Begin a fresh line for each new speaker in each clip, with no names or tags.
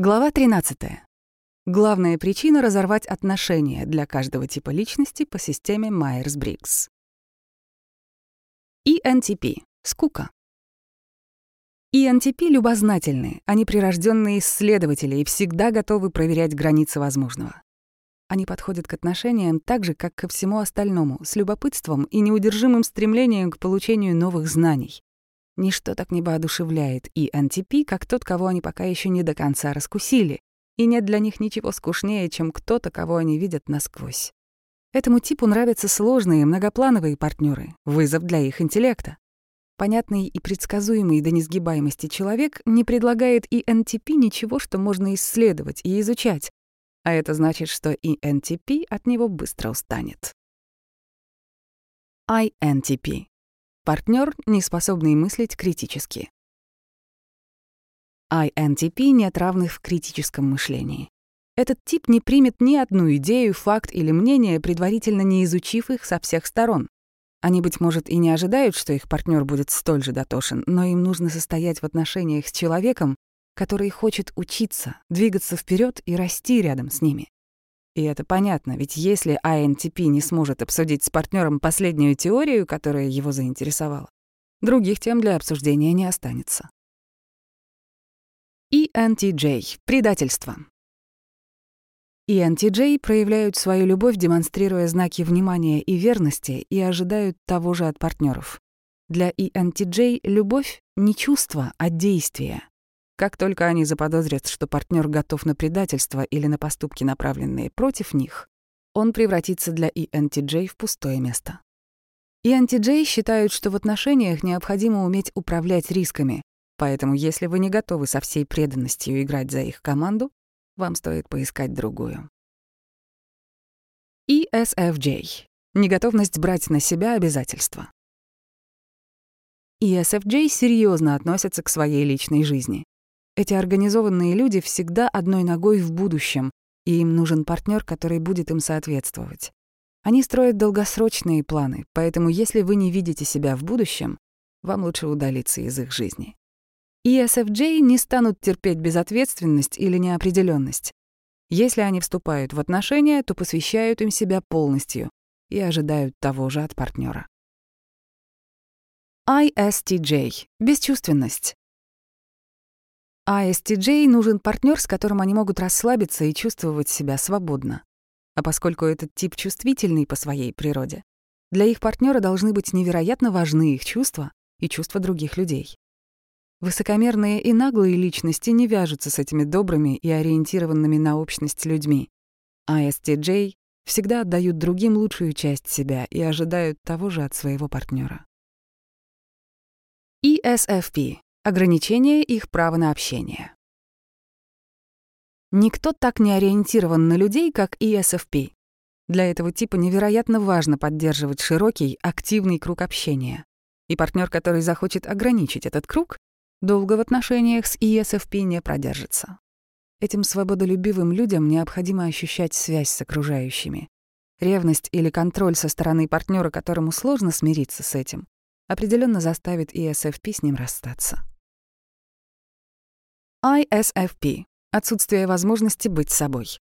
Глава 13. Главная причина разорвать отношения для каждого типа личности по системе Майерс-Бриггс. ENTP — скука. ENTP любознательны, они прирожденные исследователи и всегда готовы проверять границы возможного. Они подходят к отношениям так же, как ко всему остальному, с любопытством и неудержимым стремлением к получению новых знаний. Ничто так не воодушевляет и антипи, как тот, кого они пока еще не до конца раскусили, и нет для них ничего скучнее, чем кто-то, кого они видят насквозь. Этому типу нравятся сложные, многоплановые партнеры, вызов для их интеллекта. Понятный и предсказуемый до несгибаемости человек не предлагает и НТП ничего, что можно исследовать и изучать, а это значит, что и НТП от него быстро устанет. INTP Партнер, не способный мыслить критически. INTP нет равных в критическом мышлении. Этот тип не примет ни одну идею, факт или мнение, предварительно не изучив их со всех сторон. Они, быть может, и не ожидают, что их партнер будет столь же дотошен, но им нужно состоять в отношениях с человеком, который хочет учиться, двигаться вперед и расти рядом с ними. И это понятно, ведь если INTP не сможет обсудить с партнером последнюю теорию, которая его заинтересовала, других тем для обсуждения не останется. ENTJ — предательство. ENTJ проявляют свою любовь, демонстрируя знаки внимания и верности, и ожидают того же от партнеров. Для ENTJ любовь — не чувство, а действие. Как только они заподозрят, что партнер готов на предательство или на поступки, направленные против них, он превратится для ENTJ в пустое место. ENTJ считают, что в отношениях необходимо уметь управлять рисками, поэтому если вы не готовы со всей преданностью играть за их команду, вам стоит поискать другую. ESFJ — неготовность брать на себя обязательства. ESFJ серьезно относятся к своей личной жизни. Эти организованные люди всегда одной ногой в будущем, и им нужен партнер, который будет им соответствовать. Они строят долгосрочные планы, поэтому если вы не видите себя в будущем, вам лучше удалиться из их жизни. ESFJ не станут терпеть безответственность или неопределенность. Если они вступают в отношения, то посвящают им себя полностью и ожидают того же от партнера. ISTJ — бесчувственность. А нужен партнер, с которым они могут расслабиться и чувствовать себя свободно. А поскольку этот тип чувствительный по своей природе, для их партнера должны быть невероятно важны их чувства и чувства других людей. Высокомерные и наглые личности не вяжутся с этими добрыми и ориентированными на общность людьми. А всегда отдают другим лучшую часть себя и ожидают того же от своего партнера. ESFP Ограничение их права на общение. Никто так не ориентирован на людей, как ESFP. Для этого типа невероятно важно поддерживать широкий, активный круг общения. И партнер, который захочет ограничить этот круг, долго в отношениях с ESFP не продержится. Этим свободолюбивым людям необходимо ощущать связь с окружающими. Ревность или контроль со стороны партнера, которому сложно смириться с этим, определенно заставит ESFP с ним расстаться. ISFP — отсутствие возможности быть собой.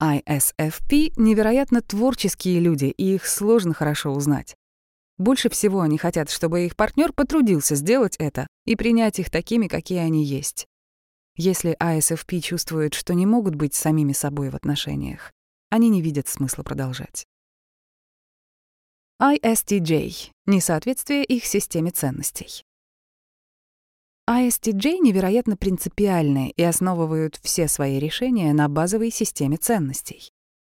ISFP — невероятно творческие люди, и их сложно хорошо узнать. Больше всего они хотят, чтобы их партнер потрудился сделать это и принять их такими, какие они есть. Если ISFP чувствуют, что не могут быть самими собой в отношениях, они не видят смысла продолжать. ISTJ — несоответствие их системе ценностей. ISTJ а невероятно принципиальны и основывают все свои решения на базовой системе ценностей.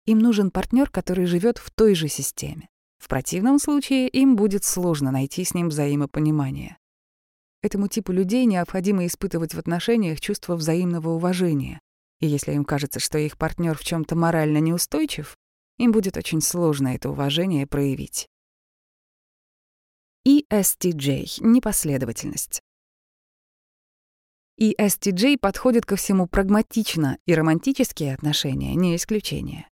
Им нужен партнер, который живет в той же системе. В противном случае им будет сложно найти с ним взаимопонимание. Этому типу людей необходимо испытывать в отношениях чувство взаимного уважения. И если им кажется, что их партнер в чем то морально неустойчив, им будет очень сложно это уважение проявить. ESTJ — непоследовательность. И STJ подходит ко всему прагматично, и романтические отношения — не исключение.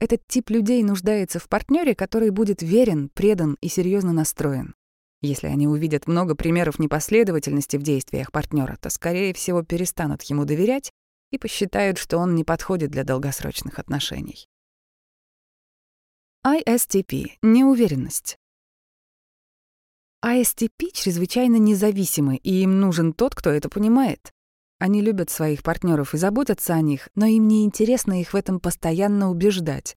Этот тип людей нуждается в партнере, который будет верен, предан и серьезно настроен. Если они увидят много примеров непоследовательности в действиях партнера, то, скорее всего, перестанут ему доверять и посчитают, что он не подходит для долгосрочных отношений. ISTP — неуверенность. ISTP чрезвычайно независимы, и им нужен тот, кто это понимает. Они любят своих партнеров и заботятся о них, но им не интересно их в этом постоянно убеждать.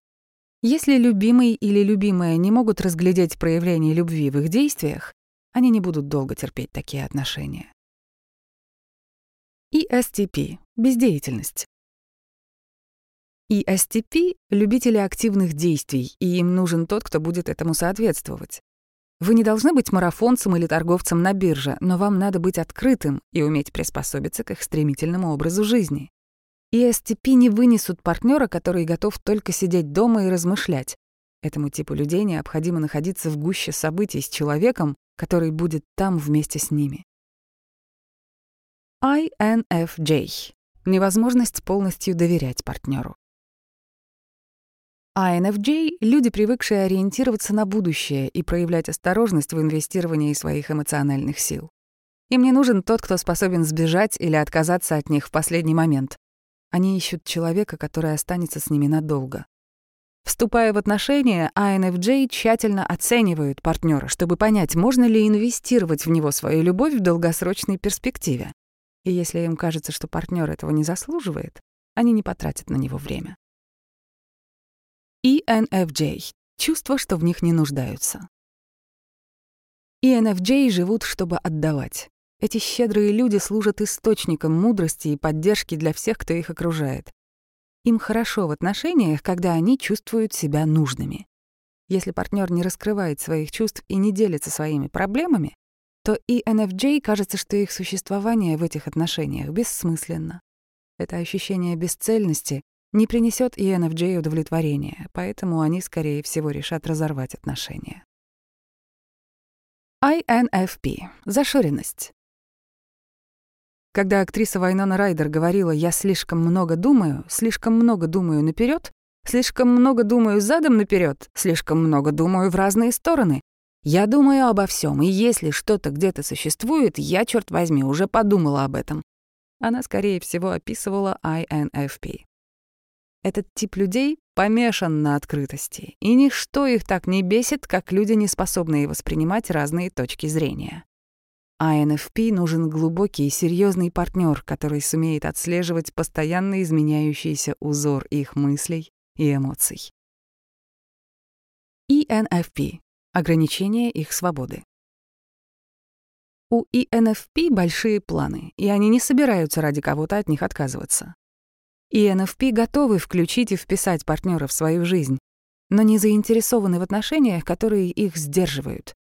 Если любимый или любимая не могут разглядеть проявление любви в их действиях, они не будут долго терпеть такие отношения. ESTP — бездеятельность. ESTP — любители активных действий, и им нужен тот, кто будет этому соответствовать. Вы не должны быть марафонцем или торговцем на бирже, но вам надо быть открытым и уметь приспособиться к их стремительному образу жизни. ESTP не вынесут партнера, который готов только сидеть дома и размышлять. Этому типу людей необходимо находиться в гуще событий с человеком, который будет там вместе с ними. INFJ — невозможность полностью доверять партнеру. INFJ — люди, привыкшие ориентироваться на будущее и проявлять осторожность в инвестировании своих эмоциональных сил. Им не нужен тот, кто способен сбежать или отказаться от них в последний момент. Они ищут человека, который останется с ними надолго. Вступая в отношения, INFJ тщательно оценивают партнера, чтобы понять, можно ли инвестировать в него свою любовь в долгосрочной перспективе. И если им кажется, что партнер этого не заслуживает, они не потратят на него время. ENFJ — чувство, что в них не нуждаются. ENFJ живут, чтобы отдавать. Эти щедрые люди служат источником мудрости и поддержки для всех, кто их окружает. Им хорошо в отношениях, когда они чувствуют себя нужными. Если партнер не раскрывает своих чувств и не делится своими проблемами, то ENFJ кажется, что их существование в этих отношениях бессмысленно. Это ощущение бесцельности не принесет ENFJ удовлетворения, поэтому они, скорее всего, решат разорвать отношения. INFP — зашоренность. Когда актриса Вайнона Райдер говорила «я слишком много думаю, слишком много думаю наперед, слишком много думаю задом наперед, слишком много думаю в разные стороны», я думаю обо всем, и если что-то где-то существует, я, черт возьми, уже подумала об этом. Она, скорее всего, описывала INFP. Этот тип людей помешан на открытости, и ничто их так не бесит, как люди, не способные воспринимать разные точки зрения. INFP нужен глубокий и серьезный партнер, который сумеет отслеживать постоянно изменяющийся узор их мыслей и эмоций. ENFP — ограничение их свободы. У ENFP большие планы, и они не собираются ради кого-то от них отказываться. И NFP готовы включить и вписать партнера в свою жизнь, но не заинтересованы в отношениях, которые их сдерживают.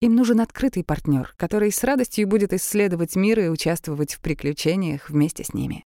Им нужен открытый партнер, который с радостью будет исследовать мир и участвовать в приключениях вместе с ними.